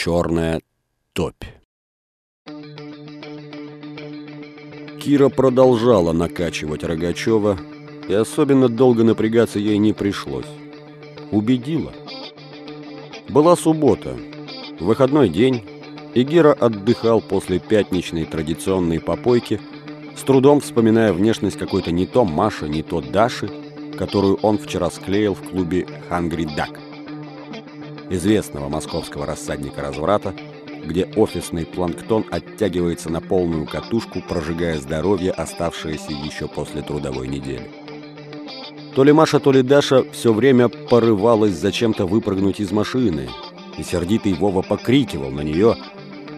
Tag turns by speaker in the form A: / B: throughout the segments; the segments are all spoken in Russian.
A: Черная топь. Кира продолжала накачивать Рогачева, и особенно долго напрягаться ей не пришлось. Убедила. Была суббота, выходной день, и Гера отдыхал после пятничной традиционной попойки, с трудом вспоминая внешность какой-то не то Маши, не то Даши, которую он вчера склеил в клубе «Hungry Duck» известного московского рассадника разврата, где офисный планктон оттягивается на полную катушку, прожигая здоровье, оставшееся еще после трудовой недели. То ли Маша, то ли Даша все время порывалась зачем-то выпрыгнуть из машины, и сердитый Вова покрикивал на нее,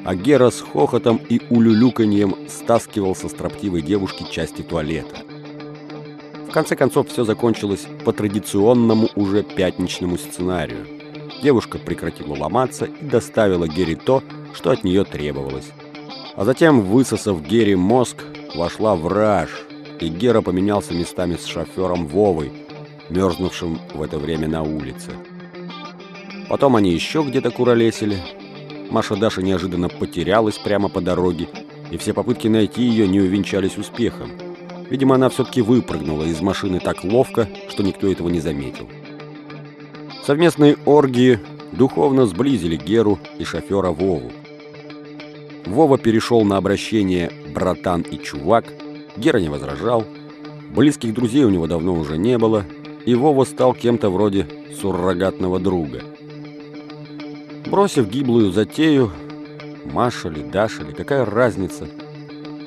A: а Гера с хохотом и улюлюканьем стаскивал со строптивой девушки части туалета. В конце концов, все закончилось по традиционному уже пятничному сценарию – Девушка прекратила ломаться и доставила Гере то, что от нее требовалось. А затем, высосав Гере мозг, вошла в раж, и Гера поменялся местами с шофером Вовой, мерзнувшим в это время на улице. Потом они еще где-то куролесили. Маша Даша неожиданно потерялась прямо по дороге, и все попытки найти ее не увенчались успехом. Видимо, она все-таки выпрыгнула из машины так ловко, что никто этого не заметил. Совместные оргии духовно сблизили Геру и шофера Вову. Вова перешел на обращение «братан» и «чувак», Гера не возражал, близких друзей у него давно уже не было, и Вова стал кем-то вроде суррогатного друга. Бросив гиблую затею, Маша ли, Даша ли, какая разница,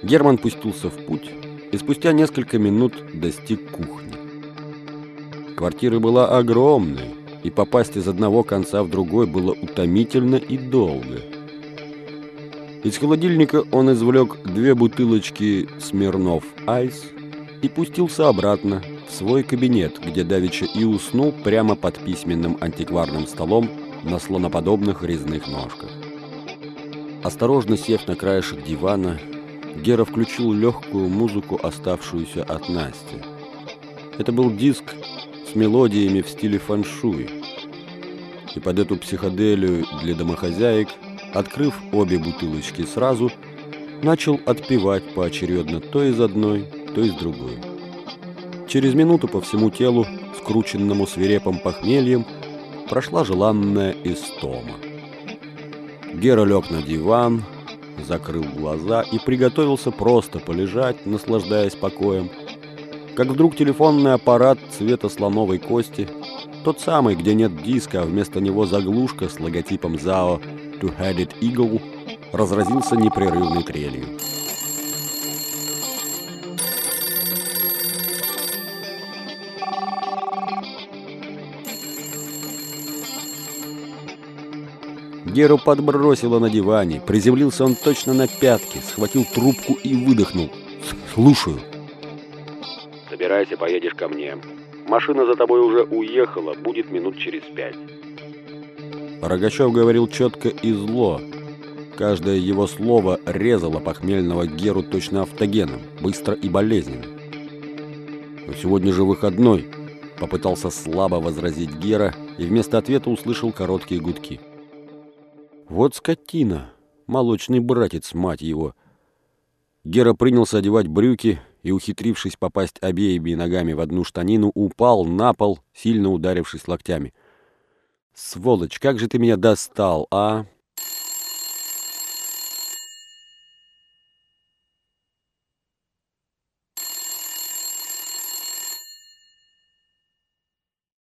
A: Герман пустился в путь и спустя несколько минут достиг кухни. Квартира была огромной, и попасть из одного конца в другой было утомительно и долго. Из холодильника он извлек две бутылочки «Смирнов Айс» и пустился обратно в свой кабинет, где Давича и уснул прямо под письменным антикварным столом на слоноподобных резных ножках. Осторожно сев на краешек дивана, Гера включил легкую музыку, оставшуюся от Насти. Это был диск с мелодиями в стиле фаншуй. И под эту психоделию для домохозяек, открыв обе бутылочки сразу, начал отпивать поочередно то из одной, то из другой. Через минуту по всему телу, скрученному свирепым похмельем, прошла желанная истома. Гера лег на диван, закрыл глаза и приготовился просто полежать, наслаждаясь покоем, как вдруг телефонный аппарат цвета слоновой кости, тот самый, где нет диска, а вместо него заглушка с логотипом ZAO Two-Headed Eagle, разразился непрерывной трелью. Геру подбросило на диване. Приземлился он точно на пятки, схватил трубку и выдохнул. «Слушаю».
B: Собирайся, поедешь ко мне. Машина за тобой уже уехала, будет минут через пять.
A: Рогачев говорил четко и зло. Каждое его слово резало похмельного Геру точно автогеном, быстро и болезненно. «Но сегодня же выходной», — попытался слабо возразить Гера и вместо ответа услышал короткие гудки. «Вот скотина! Молочный братец, мать его!» Гера принялся одевать брюки и, ухитрившись попасть обеими ногами в одну штанину, упал на пол, сильно ударившись локтями. «Сволочь, как же ты меня достал, а?»